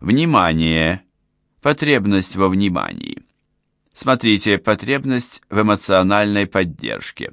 Внимание. Потребность во внимании. Смотрите, потребность в эмоциональной поддержке.